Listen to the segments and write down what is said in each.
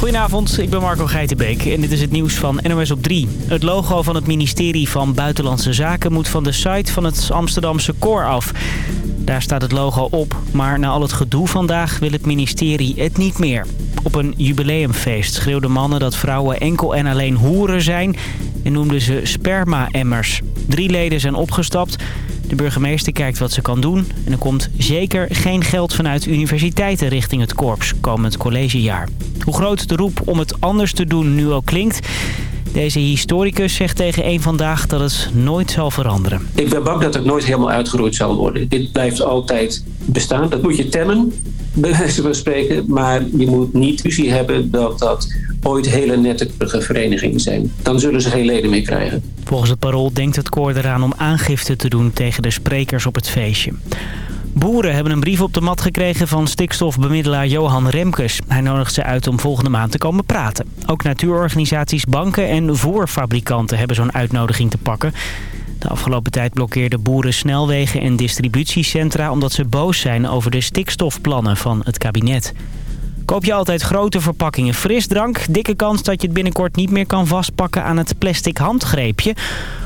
Goedenavond, ik ben Marco Geitenbeek en dit is het nieuws van NOS op 3. Het logo van het ministerie van Buitenlandse Zaken moet van de site van het Amsterdamse koor af. Daar staat het logo op, maar na al het gedoe vandaag wil het ministerie het niet meer. Op een jubileumfeest schreeuwden mannen dat vrouwen enkel en alleen hoeren zijn en noemden ze sperma-emmers. Drie leden zijn opgestapt. De burgemeester kijkt wat ze kan doen. En er komt zeker geen geld vanuit universiteiten richting het korps komend collegejaar. Hoe groot de roep om het anders te doen nu ook klinkt... Deze historicus zegt tegen één Vandaag dat het nooit zal veranderen. Ik ben bang dat het nooit helemaal uitgeroeid zal worden. Dit blijft altijd bestaan. Dat moet je temmen, bij. Maar je moet niet visie hebben dat dat ooit hele nette verenigingen zijn. Dan zullen ze geen leden meer krijgen. Volgens het parool denkt het koor eraan om aangifte te doen tegen de sprekers op het feestje. Boeren hebben een brief op de mat gekregen van stikstofbemiddelaar Johan Remkes. Hij nodigt ze uit om volgende maand te komen praten. Ook natuurorganisaties, banken en voerfabrikanten hebben zo'n uitnodiging te pakken. De afgelopen tijd blokkeerden boeren snelwegen en distributiecentra... omdat ze boos zijn over de stikstofplannen van het kabinet. Koop je altijd grote verpakkingen frisdrank? Dikke kans dat je het binnenkort niet meer kan vastpakken aan het plastic handgreepje.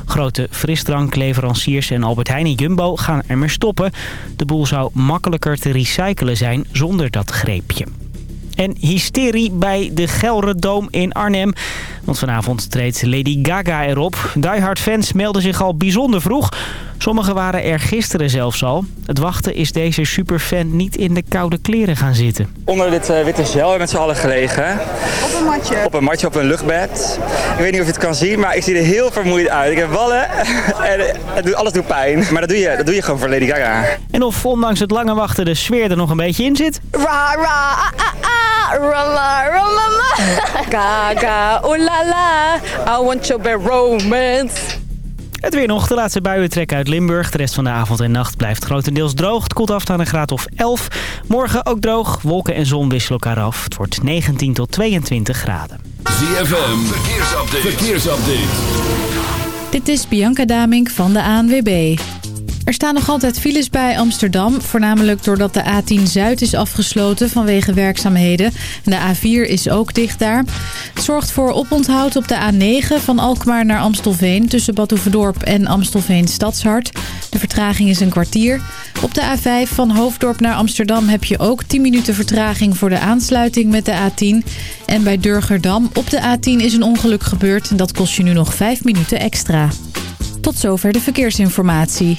Grote frisdrankleveranciers en Albert Heijn en Jumbo gaan ermee stoppen. De boel zou makkelijker te recyclen zijn zonder dat greepje. En hysterie bij de Gelredoom in Arnhem. Want vanavond treedt Lady Gaga erop. Die Hard fans melden zich al bijzonder vroeg. Sommigen waren er gisteren zelfs al. Het wachten is deze superfan niet in de koude kleren gaan zitten. Onder dit uh, witte gel hebben we met z'n allen gelegen. Op een matje? Op een matje, op een luchtbed. Ik weet niet of je het kan zien, maar ik zie er heel vermoeid uit. Ik heb wallen en het doet, alles doet pijn. Maar dat doe, je, dat doe je gewoon voor Lady Gaga. En of ondanks het lange wachten de sfeer er nog een beetje in zit? Ra, ra, ah, ah, ah, rama, rama, Gaga, oh la la, I want your bad romance. Het weer nog. De laatste buien trekken uit Limburg. De rest van de avond en nacht blijft grotendeels droog. Het koelt af naar een graad of 11. Morgen ook droog. Wolken en zon wisselen elkaar af. Het wordt 19 tot 22 graden. ZFM. Verkeersupdate. Verkeersupdate. Dit is Bianca Damink van de ANWB. Er staan nog altijd files bij Amsterdam. Voornamelijk doordat de A10 Zuid is afgesloten vanwege werkzaamheden. De A4 is ook dicht daar. Zorgt voor oponthoud op de A9 van Alkmaar naar Amstelveen... tussen Badhoevedorp en Amstelveen Stadshart. De vertraging is een kwartier. Op de A5 van Hoofddorp naar Amsterdam heb je ook 10 minuten vertraging... voor de aansluiting met de A10. En bij Durgerdam op de A10 is een ongeluk gebeurd... en dat kost je nu nog 5 minuten extra. Tot zover de verkeersinformatie.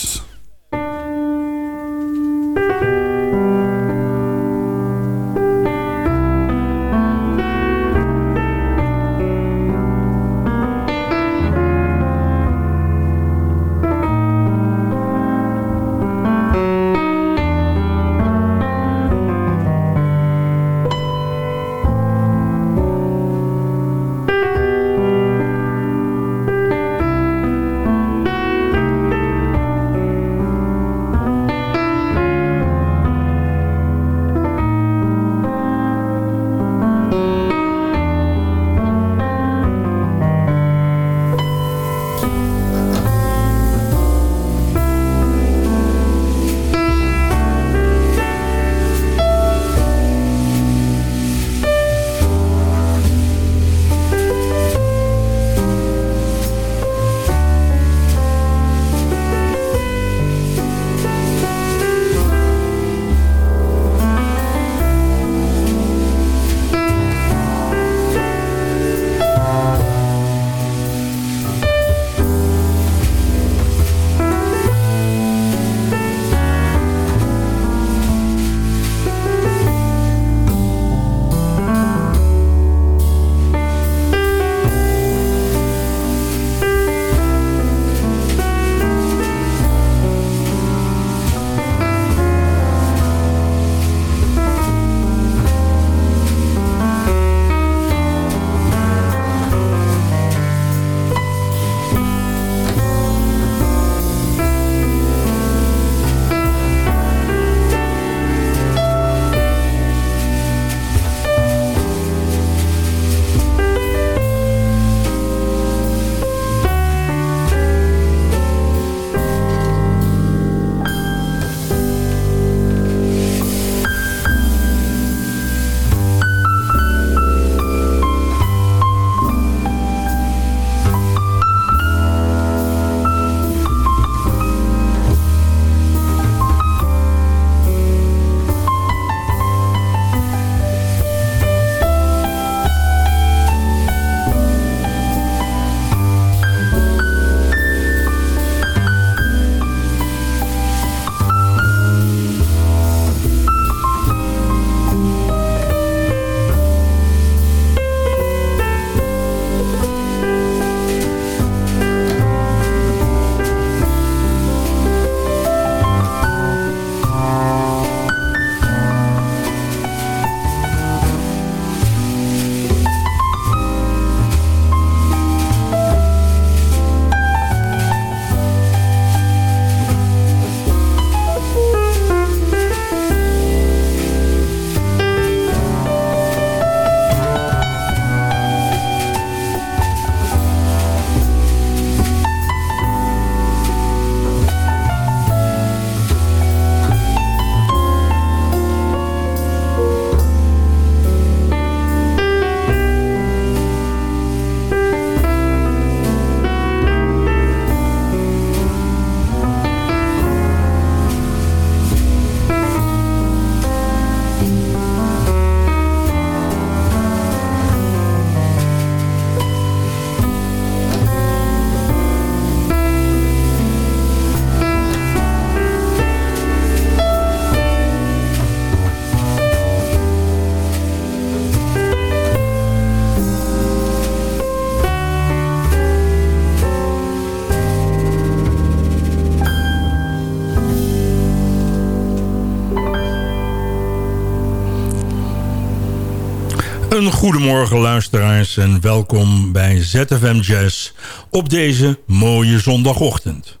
Goedemorgen luisteraars en welkom bij ZFM Jazz op deze mooie zondagochtend.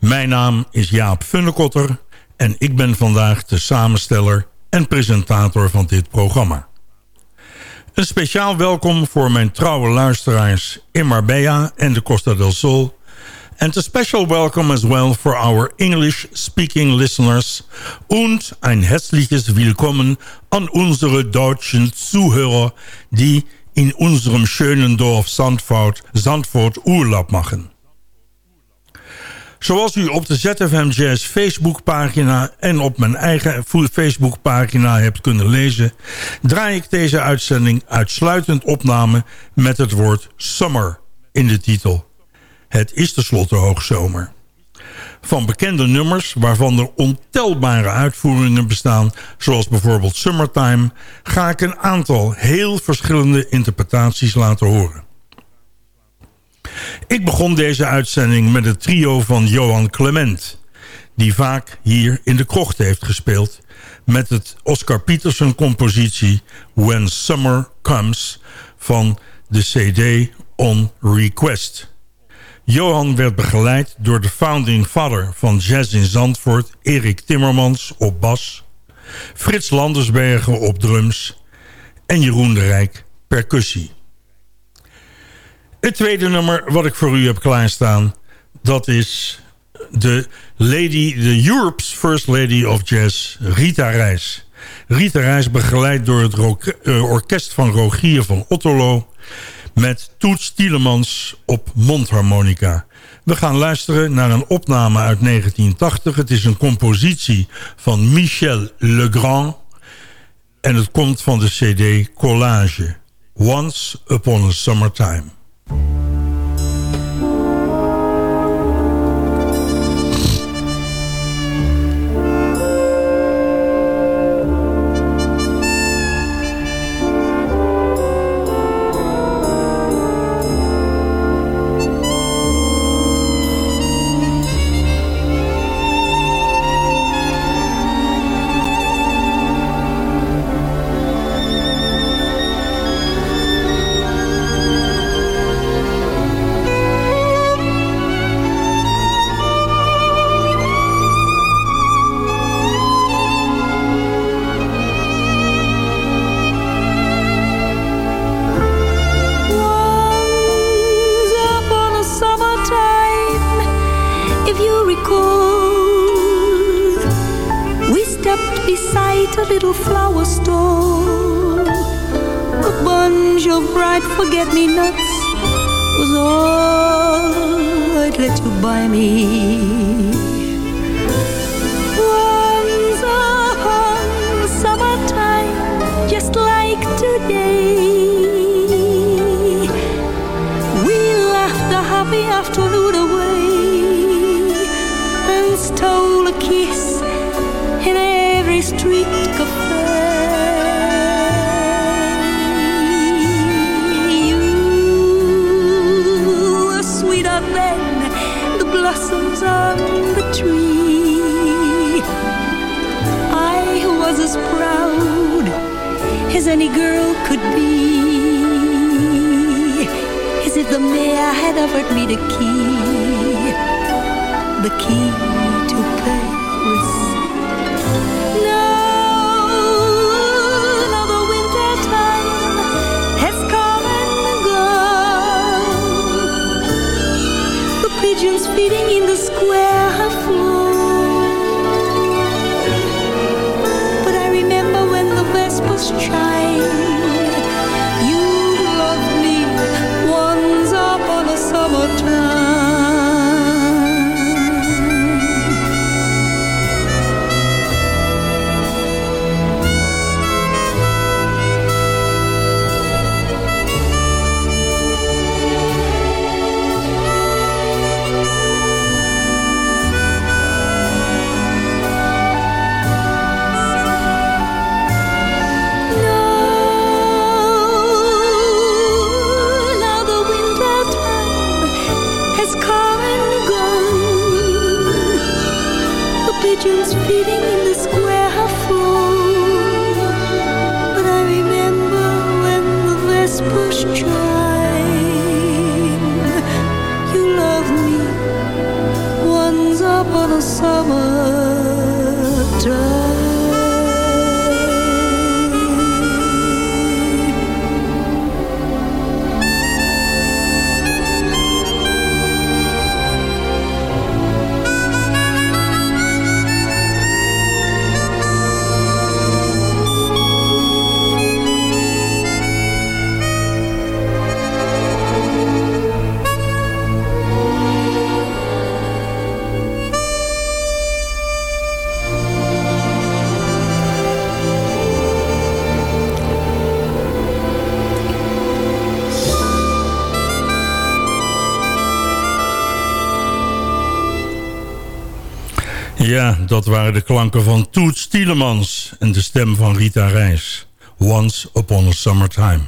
Mijn naam is Jaap Funnekotter en ik ben vandaag de samensteller en presentator van dit programma. Een speciaal welkom voor mijn trouwe luisteraars in Marbella en de Costa del Sol and a special welcome as well for our English-speaking listeners und ein herzliches Willkommen an unsere deutschen Zuhörer, die in unserem schönen Dorf Zandvoort, Zandvoort Urlaub machen. Zoals u op de ZFM Jazz Facebookpagina en op mijn eigen Facebookpagina hebt kunnen lezen... draai ik deze uitzending uitsluitend opname met het woord summer in de titel. Het is tenslotte hoogzomer. Van bekende nummers, waarvan er ontelbare uitvoeringen bestaan... zoals bijvoorbeeld Summertime... ga ik een aantal heel verschillende interpretaties laten horen. Ik begon deze uitzending met het trio van Johan Clement... die vaak hier in de krocht heeft gespeeld... met het Oscar Peterson compositie When Summer Comes... van de CD On Request... Johan werd begeleid door de founding father van jazz in Zandvoort... Erik Timmermans op bas... Frits Landersbergen op drums... en Jeroen de Rijk percussie. Het tweede nummer wat ik voor u heb klaarstaan... dat is de lady, de Europe's First Lady of Jazz, Rita Reis. Rita Reis begeleid door het eh, orkest van Rogier van Otterlo met Toets Tielemans op mondharmonica. We gaan luisteren naar een opname uit 1980. Het is een compositie van Michel Legrand. En het komt van de cd Collage. Once Upon a Summertime. Ja, dat waren de klanken van Toet Stielemans en de stem van Rita Reis. Once Upon a Summertime.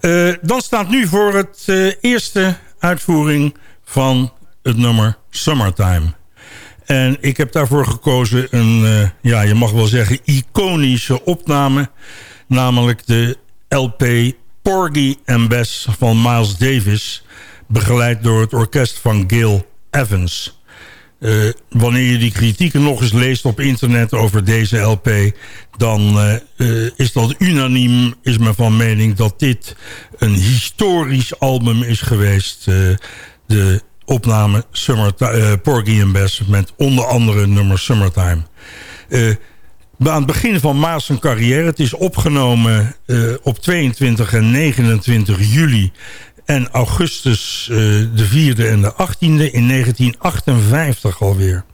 Uh, dan staat nu voor het uh, eerste uitvoering van het nummer Summertime. En ik heb daarvoor gekozen een, uh, ja, je mag wel zeggen, iconische opname. Namelijk de LP Porgy and Bess van Miles Davis. Begeleid door het orkest van Gil Evans. Uh, wanneer je die kritieken nog eens leest op internet over deze LP... dan uh, uh, is dat unaniem, is men van mening... dat dit een historisch album is geweest. de opname Summer, Porgy and Bess... met onder andere nummer Summertime. aan het begin van Maas' carrière... het is opgenomen op 22 en 29 juli en augustus uh, de 4e en de 18e in 1958 alweer.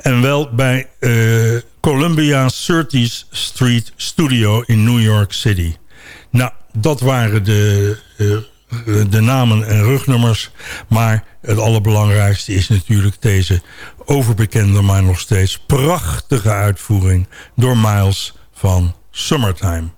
En wel bij uh, Columbia 30th Street Studio in New York City. Nou, dat waren de, uh, de namen en rugnummers. Maar het allerbelangrijkste is natuurlijk deze overbekende... maar nog steeds prachtige uitvoering door Miles van Summertime.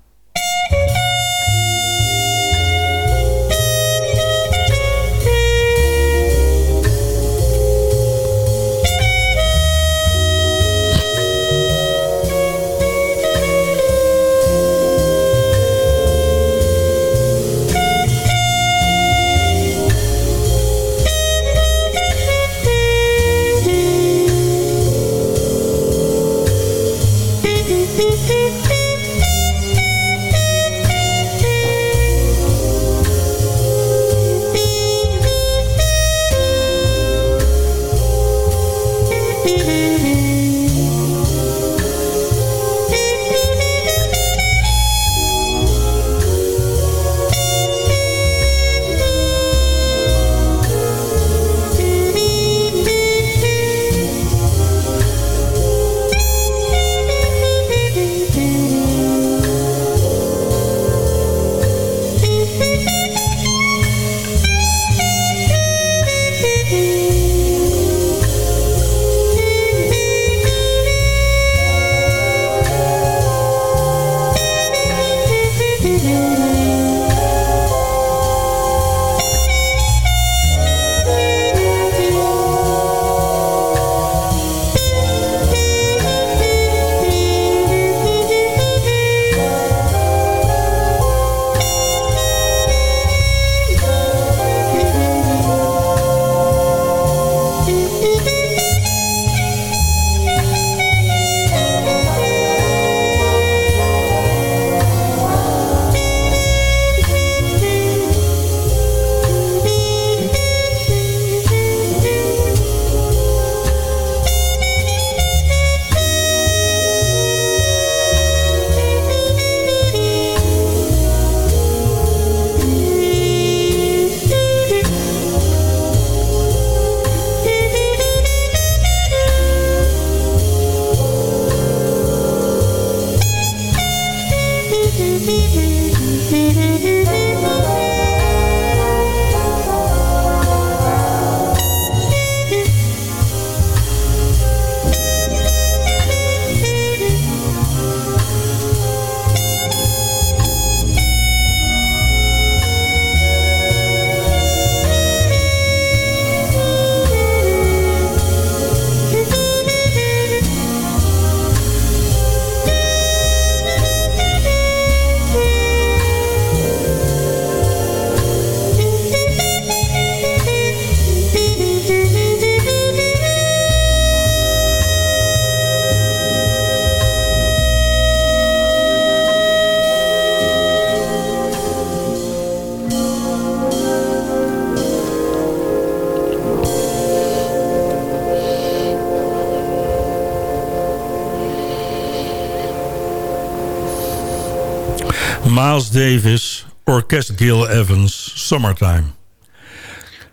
Miles Davis, Orkest Gil Evans, Summertime.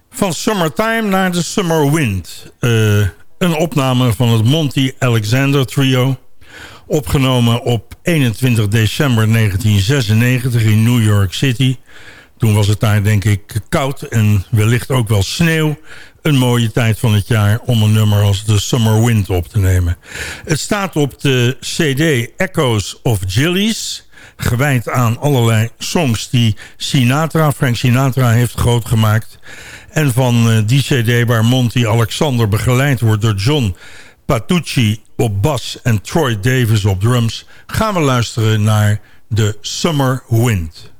Van Summertime naar de Summer Wind. Uh, een opname van het Monty Alexander Trio. Opgenomen op 21 december 1996 in New York City. Toen was het daar denk ik koud en wellicht ook wel sneeuw. een mooie tijd van het jaar om een nummer als The Summer Wind op te nemen. Het staat op de cd Echoes of Jillies, gewijd aan allerlei songs die Sinatra, Frank Sinatra heeft groot gemaakt. En van eh, die cd waar Monty Alexander begeleid wordt door John Patucci op bas en Troy Davis op drums... gaan we luisteren naar The Summer Wind.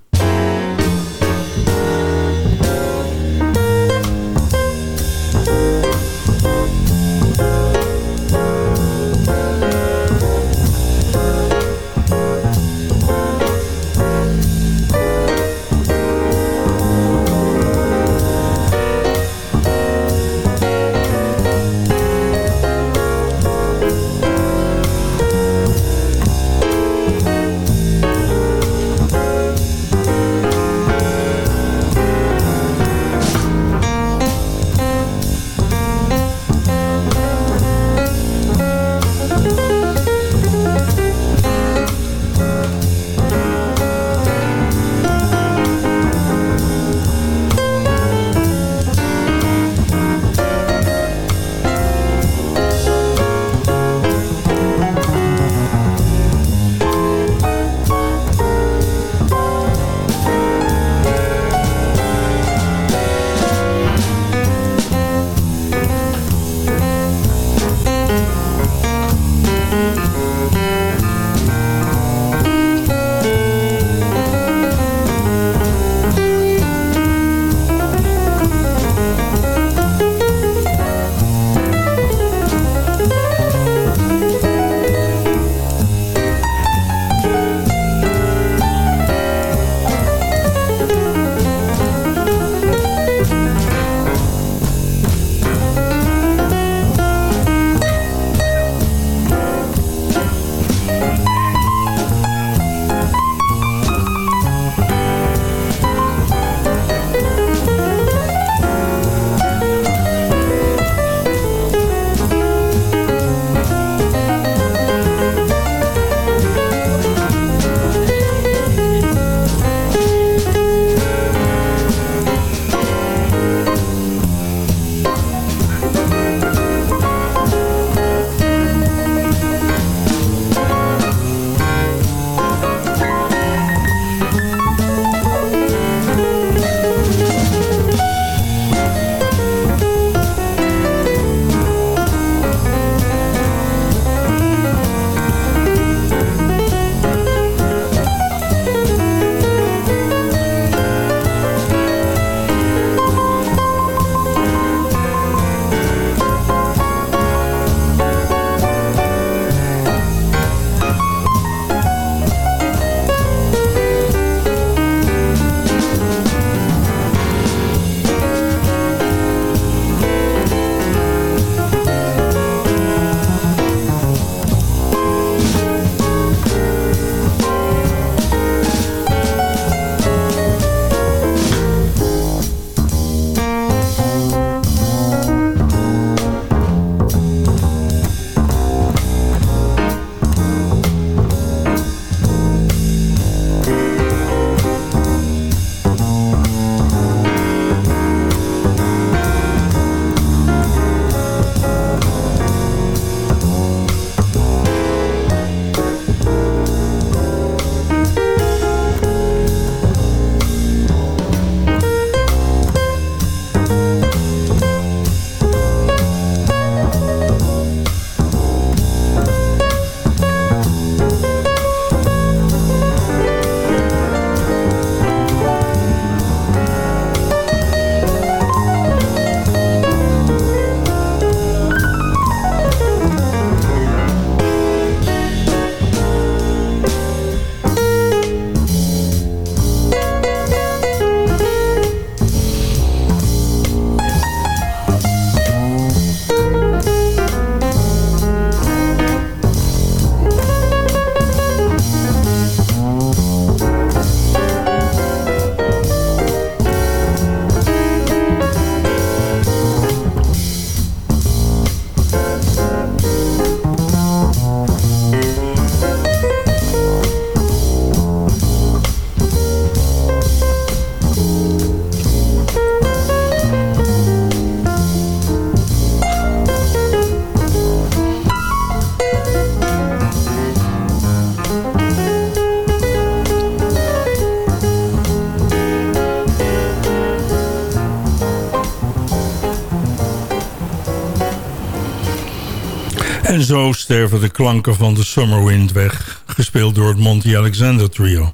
En zo sterven de klanken van de Summer Wind weg, gespeeld door het Monty Alexander Trio.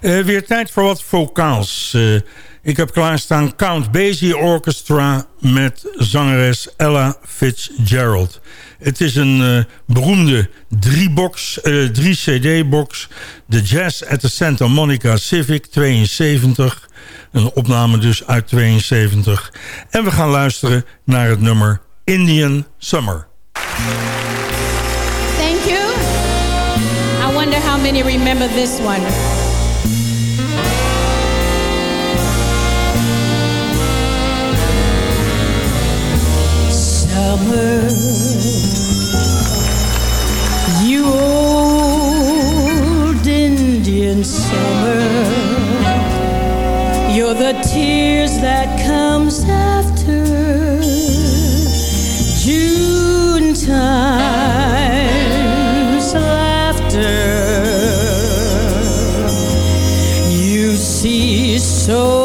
Uh, weer tijd voor wat vocaals. Uh, ik heb klaarstaan Count Basie Orchestra met zangeres Ella Fitzgerald. Het is een uh, beroemde drie-box, drie cd-box. De Jazz at the Santa Monica Civic 72. Een opname dus uit 72. En we gaan luisteren naar het nummer Indian Summer. Many remember this one. Summer, you old Indian summer, you're the tears that comes after so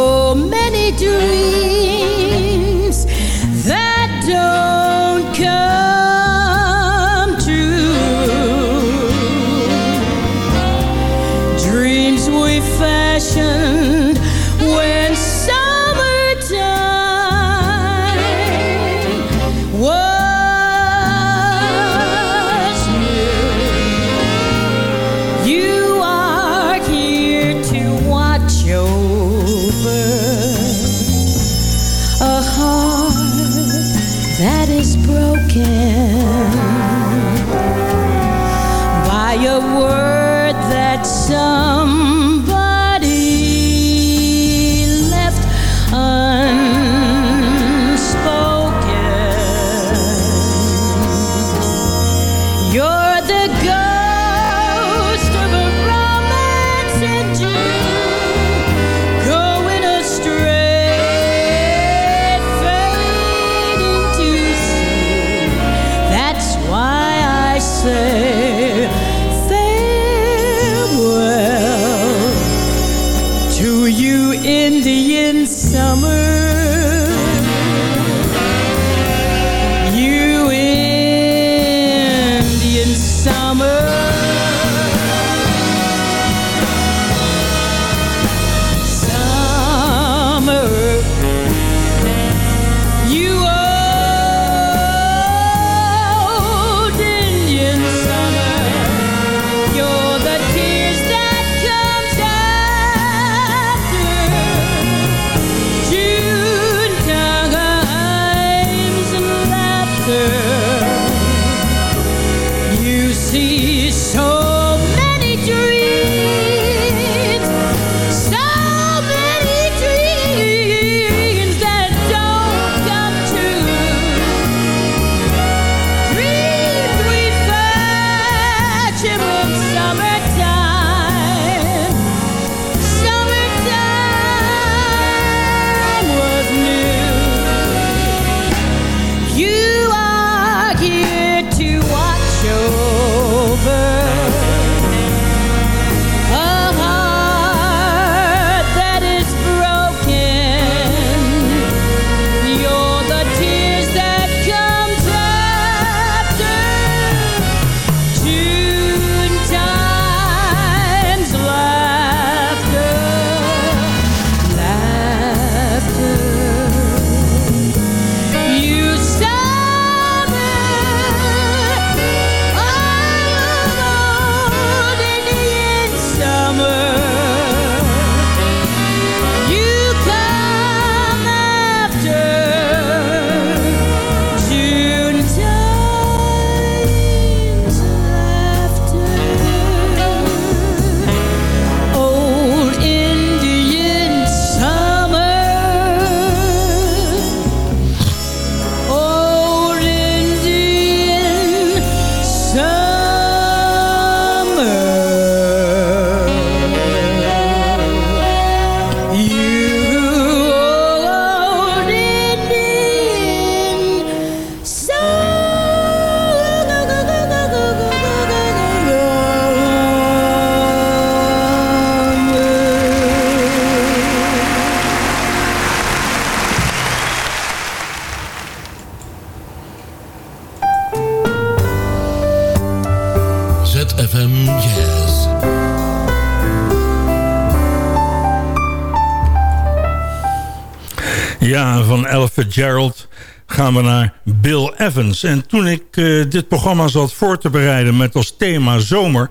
Fitzgerald gaan we naar Bill Evans. En toen ik uh, dit programma zat voor te bereiden met als thema zomer...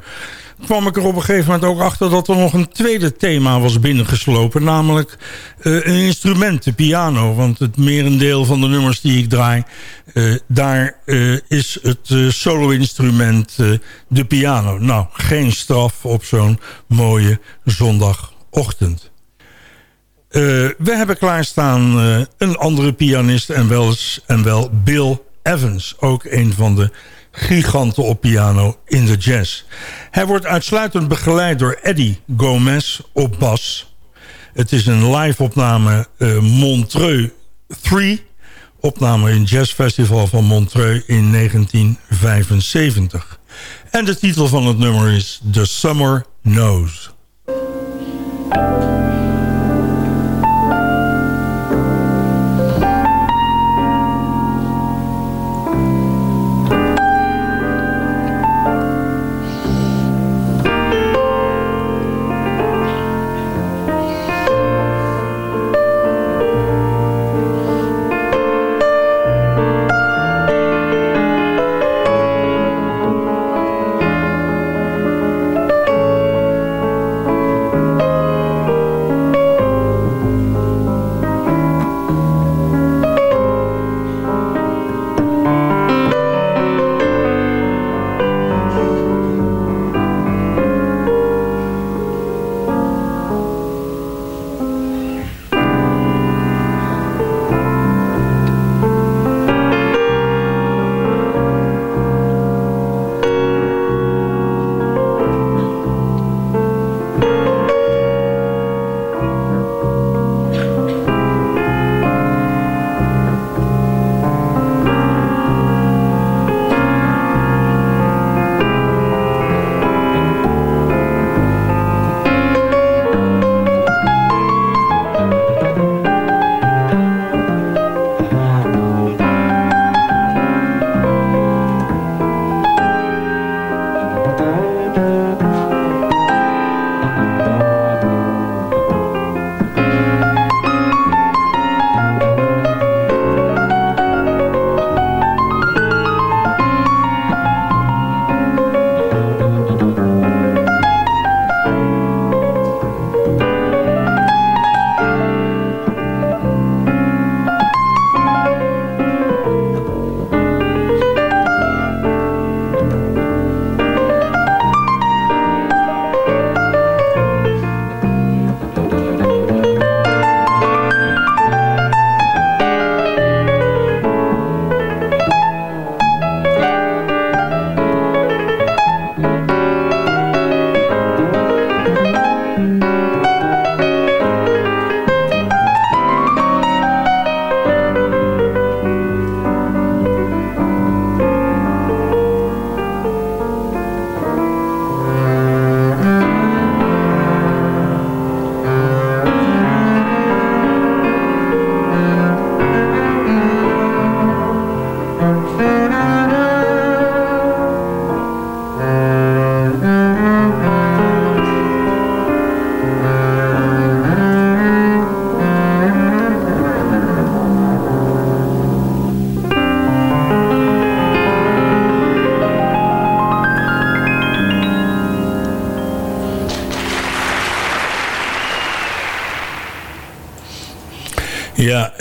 kwam ik er op een gegeven moment ook achter dat er nog een tweede thema was binnengeslopen. Namelijk uh, een instrument, de piano. Want het merendeel van de nummers die ik draai... Uh, daar is het solo-instrument de piano. Nou, geen straf op zo'n mooie zondagochtend. Uh, we hebben klaarstaan uh, een andere pianist en wel, en wel Bill Evans. Ook een van de giganten op piano in de jazz. Hij wordt uitsluitend begeleid door Eddie Gomez op bas. Het is een live opname uh, Montreux 3. Opname in Jazzfestival van Montreux in 1975. En de titel van het nummer is The Summer Knows.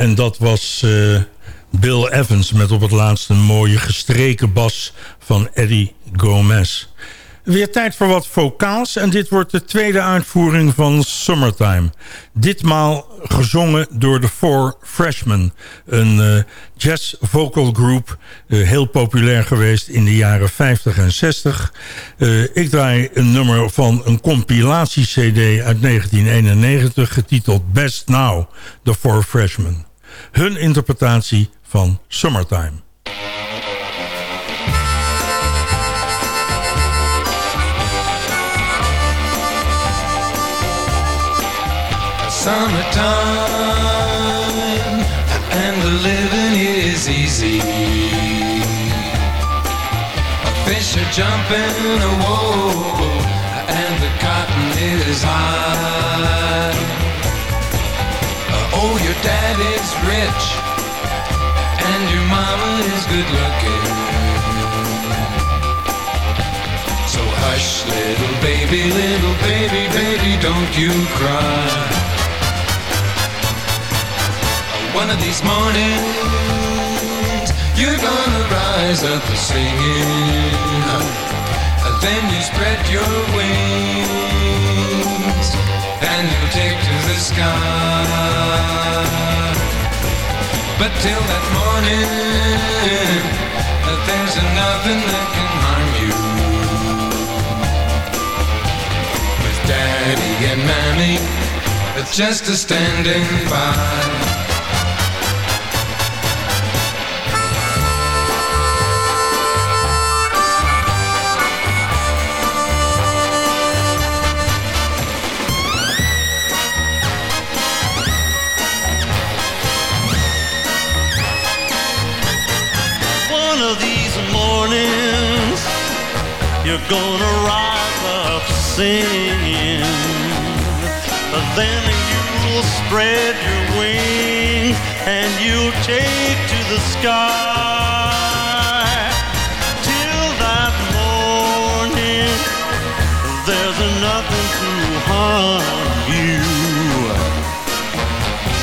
En dat was uh, Bill Evans met op het laatst een mooie gestreken bas van Eddie Gomez. Weer tijd voor wat vocaals en dit wordt de tweede uitvoering van Summertime. Ditmaal gezongen door de Four Freshmen. Een uh, jazz vocal group, uh, heel populair geweest in de jaren 50 en 60. Uh, ik draai een nummer van een compilatie-cd uit 1991 getiteld Best Now, The Four Freshmen. Hun interpretatie van Summertime. summertime and the living is easy. Fish are jumping, whoa, and the cotton is high. Oh, you your daddy's rich and your mama is good looking. So hush, little baby, little baby, baby, don't you cry. One of these mornings, you're gonna rise up a singing. Then you spread your wings and you'll take to the sky. But till that morning, that there's nothing that can harm you. With daddy and mammy just a standing by. You're gonna rise up singing. Then you'll spread your wings and you'll take to the sky. Till that morning, there's nothing to harm you.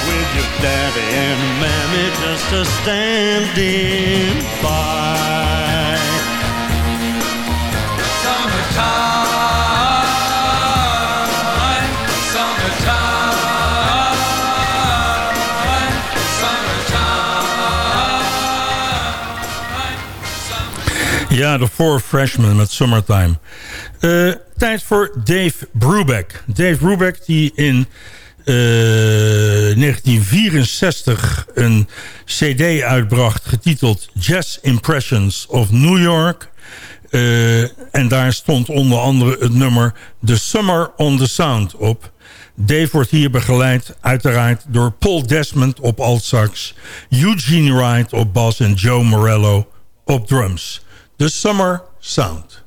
With your daddy and mammy just a standing by. Ja, de Four Freshmen met Summertime. Eh, tijd voor Dave Brubeck. Dave Brubeck die in eh, 1964 een cd uitbracht... getiteld Jazz Impressions of New York... Eh, en daar stond onder andere het nummer The Summer on the Sound op. Dave wordt hier begeleid uiteraard door Paul Desmond op altsax... Eugene Wright op bas en Joe Morello op drums. The Summer Sound.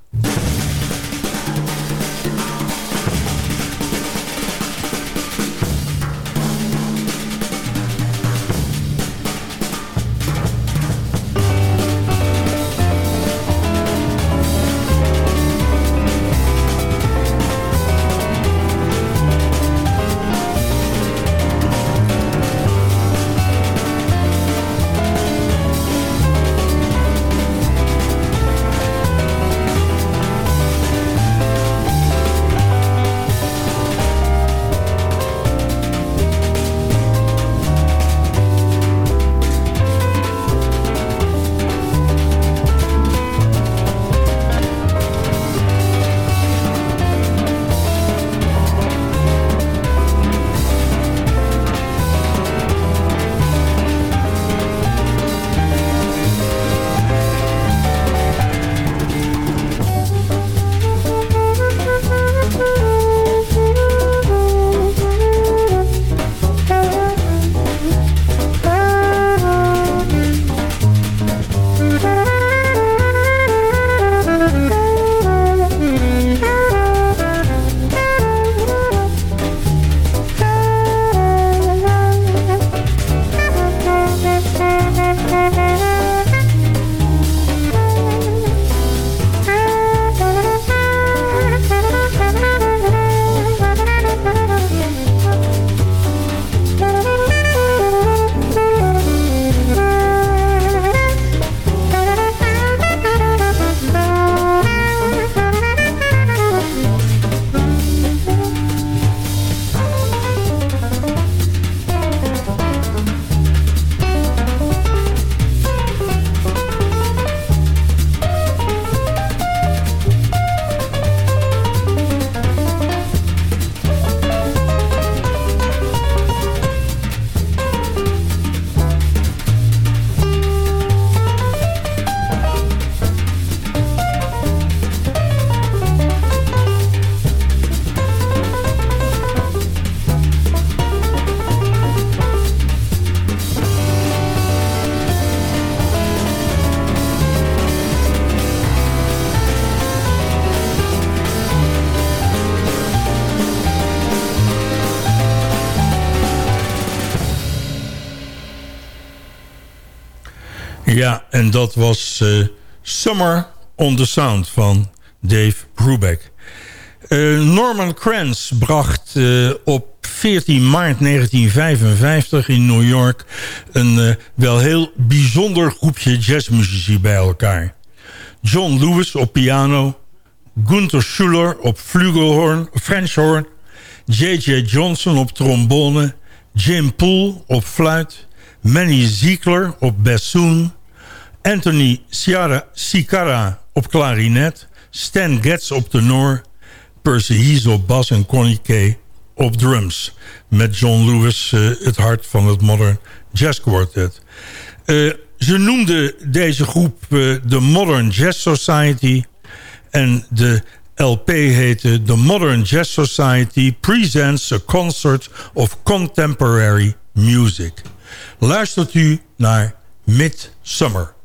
En dat was eh, Summer on the Sound van Dave Brubeck. Uh, Norman Kranz bracht uh, op 14 maart 1955 in New York... een wel heel bijzonder groepje jazzmuzici bij elkaar. John Lewis op piano... Gunther Schuller op flugelhorn, French horn... J.J. Johnson op trombone... Jim Poole op fluit... Manny Ziegler op bassoon... Anthony Sicara op klarinet... Stan Getz op tenor... Percy Hees op bas en Connie Kay op drums. Met John Lewis uh, het hart van het Modern Jazz Quartet. Uh, ze noemden deze groep uh, de Modern Jazz Society. En de LP heette The Modern Jazz Society Presents a Concert of Contemporary Music. Luistert u naar Midsummer.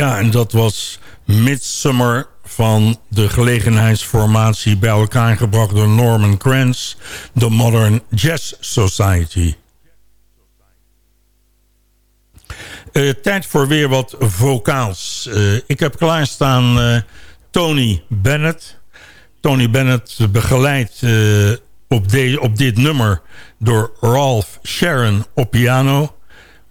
Ja, en dat was Midsummer van de gelegenheidsformatie... bij elkaar gebracht door Norman Kranz, de Modern Jazz Society. Uh, tijd voor weer wat vocaals. Uh, ik heb klaarstaan uh, Tony Bennett. Tony Bennett begeleid op, de, op dit nummer door Ralph Sharon op piano.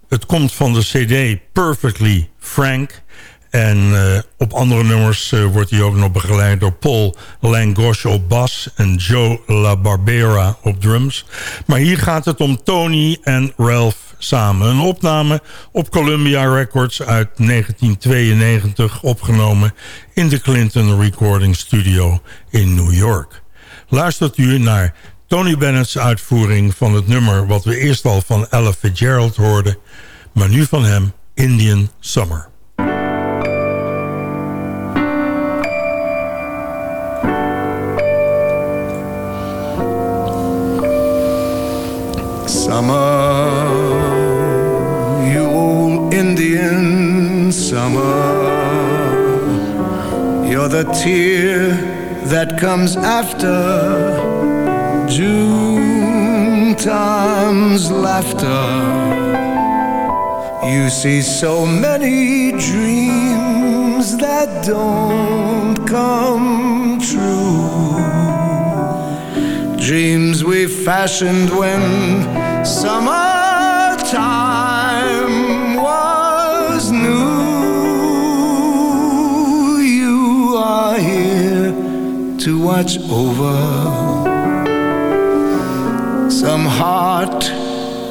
Het komt van de cd Perfectly Frank. En uh, op andere nummers uh, wordt hij ook nog begeleid door Paul Langoshe op bas... en Joe La Barbera op drums. Maar hier gaat het om Tony en Ralph samen. Een opname op Columbia Records uit 1992... opgenomen in de Clinton Recording Studio in New York. Luistert u naar Tony Bennett's uitvoering van het nummer... wat we eerst al van Ella Fitzgerald hoorden... maar nu van hem Indian Summer. Summer, you old Indian summer, you're the tear that comes after June time's laughter. You see so many dreams that don't come true. Dreams we fashioned when summertime was new. You are here to watch over some heart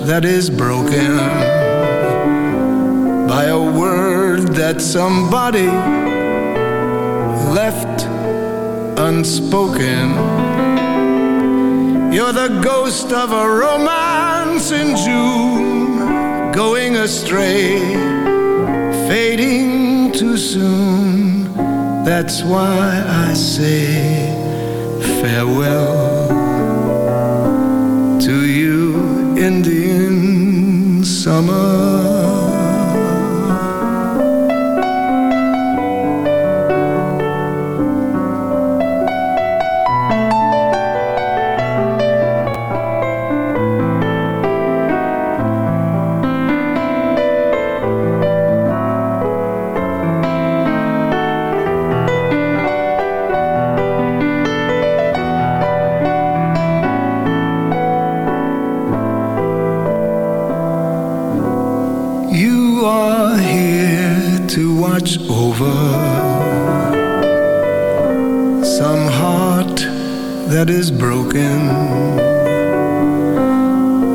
that is broken by a word that somebody left unspoken. You're the ghost of a romance in June, going astray, fading too soon. That's why I say farewell to you, Indian summer. Over some heart that is broken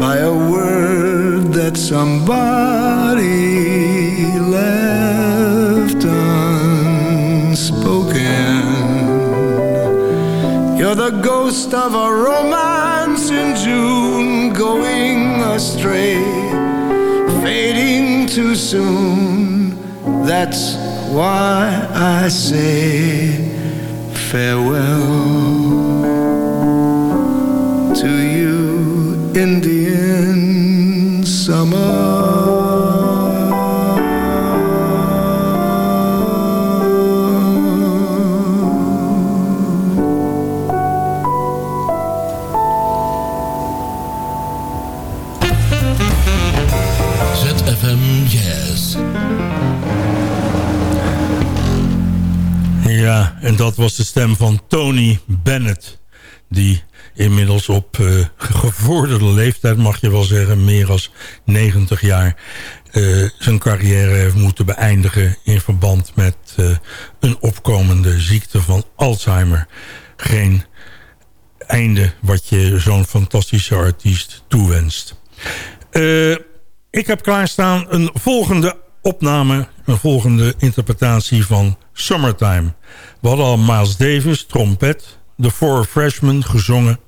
by a word that somebody left unspoken. You're the ghost of a romance in June going astray fading too soon. That's why I say farewell to you, Indian summer. En dat was de stem van Tony Bennett. Die inmiddels op uh, gevorderde leeftijd, mag je wel zeggen... meer dan 90 jaar uh, zijn carrière heeft moeten beëindigen... in verband met uh, een opkomende ziekte van Alzheimer. Geen einde wat je zo'n fantastische artiest toewenst. ik heb klaarstaan een volgende opname, een volgende interpretatie van Summertime. We hadden al Miles Davis, trompet, de Four Freshmen gezongen.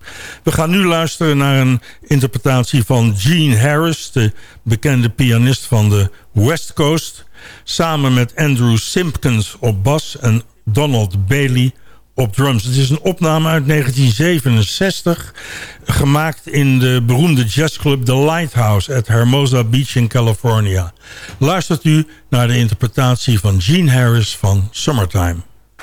We gaan nu luisteren naar een interpretatie van Gene Harris... de bekende pianist van de West Coast... samen met Andrew Simpkins op bas en Donald Bailey op drums. Het is een opname uit 1967, gemaakt in de beroemde jazzclub The Lighthouse at Hermosa Beach in California. Luistert u naar de interpretatie van Gene Harris van Summertime.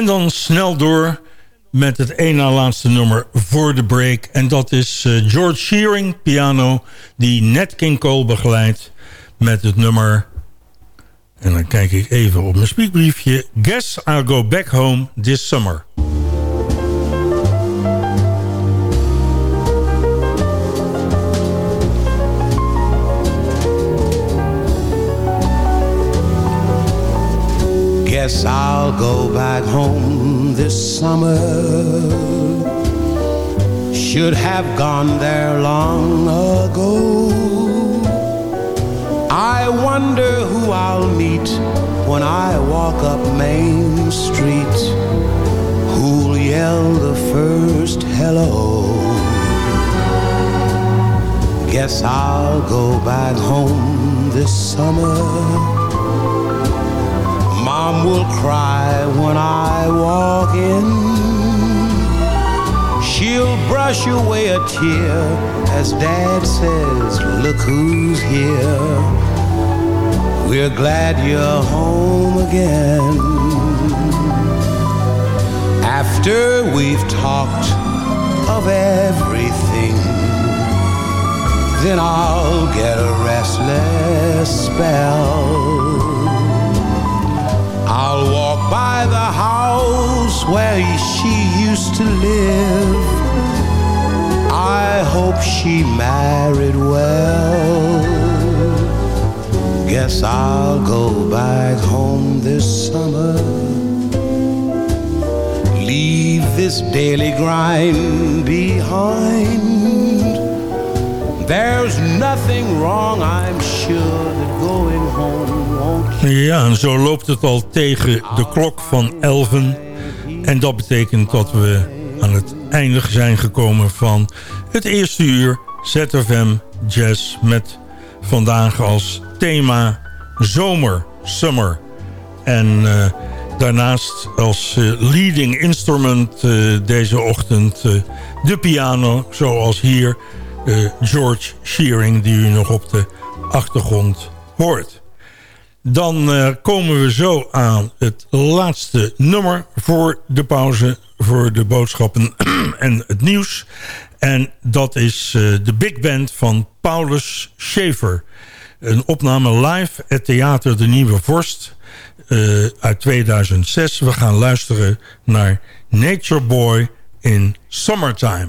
En dan snel door met het één na laatste nummer voor de break. En dat is eh, George Shearing, piano, die Nat King Cole begeleidt met het nummer... En dan kijk ik even op mijn spiekbriefje. Guess I'll go back home this summer. Guess I'll go back home this summer. Should have gone there long ago. I wonder who I'll meet when I walk up Main Street. Who'll yell the first hello? Guess I'll go back home this summer. Mom will cry when I walk in. She'll brush away a tear as Dad says, Look who's here. We're glad you're home again. After we've talked of everything, then I'll get a restless spell. I'll walk by the house where she used to live. I hope she married well. Guess I'll go back home this summer. Leave this daily grind behind. There's nothing wrong, I'm sure, that going Ja, en zo loopt het al tegen de klok van 11. En dat betekent dat we aan het einde zijn gekomen van het eerste uur ZFM Jazz met vandaag als thema zomer, summer. En uh, daarnaast als uh, leading instrument uh, deze ochtend de piano, zoals hier George Shearing die u nog op de achtergrond hoort. Dan uh, komen we zo aan het laatste nummer voor de pauze... voor de boodschappen en het nieuws. En dat is uh, de big band van Paulus Schaefer. Een opname live het Theater De Nieuwe Vorst uh, uit 2006. We gaan luisteren naar Nature Boy in Summertime.